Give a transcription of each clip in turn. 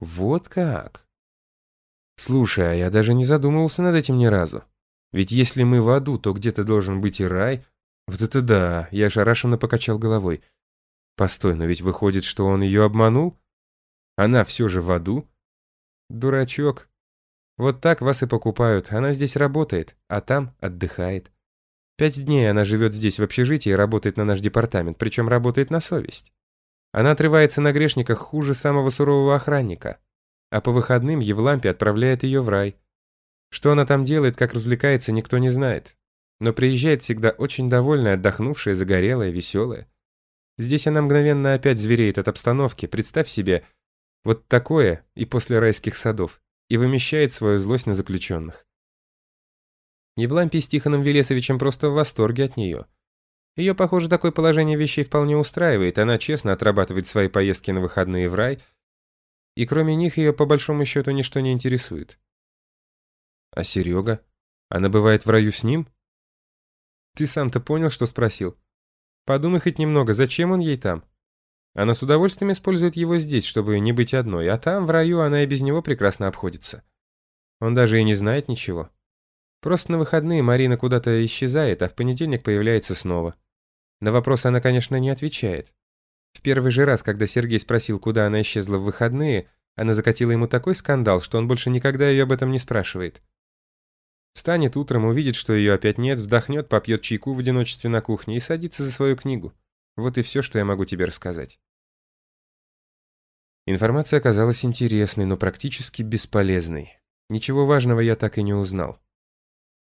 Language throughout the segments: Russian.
Вот как? Слушай, а я даже не задумывался над этим ни разу. Ведь если мы в аду, то где-то должен быть и рай. Вот это да, я ошарашенно покачал головой. Постой, но ведь выходит, что он ее обманул? Она все же в аду? Дурачок. Вот так вас и покупают. Она здесь работает, а там отдыхает. Пять дней она живет здесь в общежитии и работает на наш департамент, причем работает на совесть. Она отрывается на грешниках хуже самого сурового охранника. А по выходным Евлампи отправляет ее в рай. Что она там делает, как развлекается, никто не знает. Но приезжает всегда очень довольная, отдохнувшая, загорелая, веселая. Здесь она мгновенно опять звереет от обстановки. Представь себе, вот такое и после райских садов. И вымещает свою злость на заключенных. Евлампий с Тихоном Велесовичем просто в восторге от нее. Ее, похоже, такое положение вещей вполне устраивает. Она честно отрабатывает свои поездки на выходные в рай. И кроме них ее, по большому счету, ничто не интересует. А Серега? Она бывает в раю с ним? Ты сам-то понял, что спросил? Подумай хоть немного, зачем он ей там? Она с удовольствием использует его здесь, чтобы не быть одной, а там, в раю, она и без него прекрасно обходится. Он даже и не знает ничего. Просто на выходные Марина куда-то исчезает, а в понедельник появляется снова. На вопрос она, конечно, не отвечает. В первый же раз, когда Сергей спросил, куда она исчезла в выходные, она закатила ему такой скандал, что он больше никогда ее об этом не спрашивает. Встанет утром, увидит, что ее опять нет, вздохнет, попьет чайку в одиночестве на кухне и садится за свою книгу. Вот и все, что я могу тебе рассказать. Информация оказалась интересной, но практически бесполезной. Ничего важного я так и не узнал.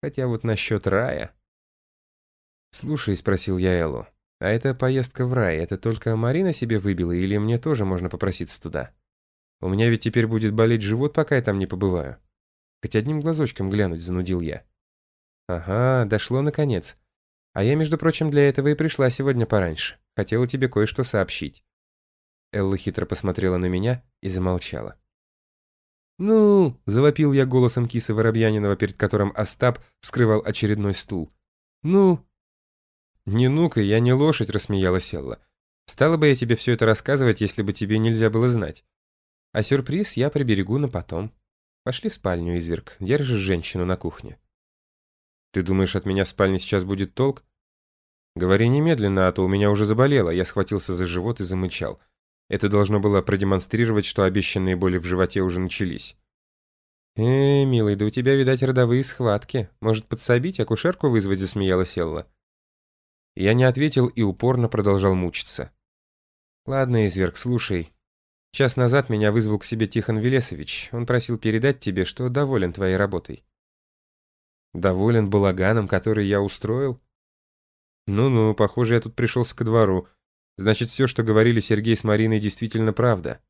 Хотя вот насчет рая... «Слушай», — спросил я Эллу, — «а эта поездка в рай, это только Марина себе выбила или мне тоже можно попроситься туда? У меня ведь теперь будет болеть живот, пока я там не побываю». Хоть одним глазочком глянуть занудил я. Ага, дошло наконец. А я, между прочим, для этого и пришла сегодня пораньше. Хотела тебе кое-что сообщить. Элла хитро посмотрела на меня и замолчала. «Ну!» – завопил я голосом кисы Воробьянинова, перед которым Остап вскрывал очередной стул. «Ну!» «Не ну-ка, я не лошадь», – рассмеялась Элла. «Стала бы я тебе все это рассказывать, если бы тебе нельзя было знать. А сюрприз я приберегу на потом». Пошли в спальню, изверг. Держишь женщину на кухне. Ты думаешь, от меня в спальне сейчас будет толк? Говори немедленно, а то у меня уже заболело. Я схватился за живот и замычал. Это должно было продемонстрировать, что обещанные боли в животе уже начались. «Э, милый, да у тебя, видать, родовые схватки. Может, подсобить, акушерку вызвать?» – засмеялась Элла. Я не ответил и упорно продолжал мучиться. «Ладно, изверг, слушай. Час назад меня вызвал к себе Тихон Велесович. Он просил передать тебе, что доволен твоей работой. Доволен балаганом, который я устроил? Ну-ну, похоже, я тут пришелся ко двору. Значит, все, что говорили Сергей с Мариной, действительно правда.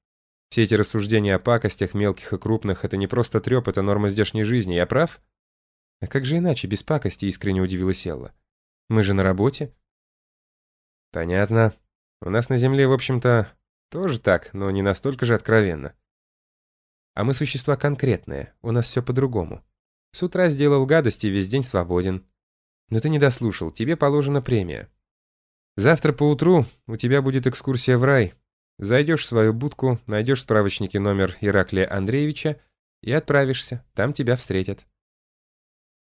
Все эти рассуждения о пакостях, мелких и крупных, это не просто треп, это норма здешней жизни. Я прав? А как же иначе, без пакости, искренне удивилась Элла. Мы же на работе. Понятно. У нас на земле, в общем-то, тоже так, но не настолько же откровенно. А мы существа конкретные, у нас все по-другому. С утра сделал гадости, весь день свободен. Но ты не дослушал, тебе положена премия. Завтра поутру у тебя будет экскурсия в рай. Зайдешь в свою будку, найдешь в справочнике номер Ираклия Андреевича и отправишься, там тебя встретят.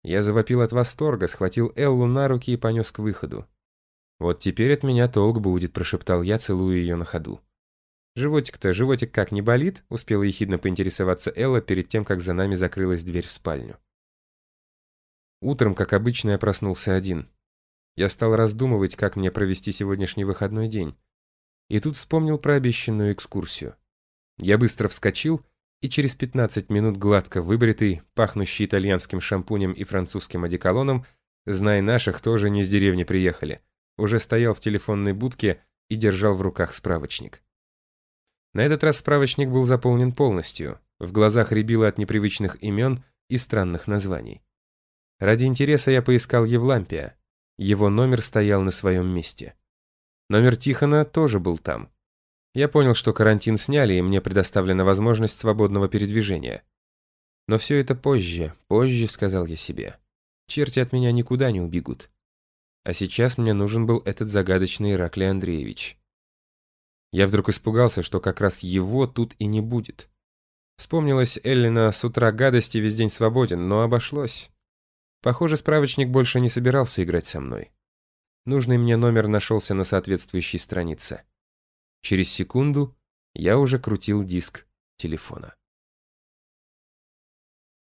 Я завопил от восторга, схватил Эллу на руки и понес к выходу. «Вот теперь от меня толк будет», – прошептал я, целуя ее на ходу. «Животик-то, животик как, не болит?» — успела ехидно поинтересоваться Элла перед тем, как за нами закрылась дверь в спальню. Утром, как обычно, я проснулся один. Я стал раздумывать, как мне провести сегодняшний выходной день. И тут вспомнил про обещанную экскурсию. Я быстро вскочил, и через 15 минут гладко выбритый, пахнущий итальянским шампунем и французским одеколоном, знай наших, тоже не из деревни приехали, уже стоял в телефонной будке и держал в руках справочник. На этот раз справочник был заполнен полностью, в глазах рябило от непривычных имен и странных названий. Ради интереса я поискал Евлампия. Его номер стоял на своем месте. Номер Тихона тоже был там. Я понял, что карантин сняли, и мне предоставлена возможность свободного передвижения. Но все это позже, позже, сказал я себе. Черти от меня никуда не убегут. А сейчас мне нужен был этот загадочный Ираклий Андреевич. Я вдруг испугался, что как раз его тут и не будет. Вспомнилась Эллина с утра гадости весь день свободен, но обошлось. Похоже, справочник больше не собирался играть со мной. Нужный мне номер нашелся на соответствующей странице. Через секунду я уже крутил диск телефона.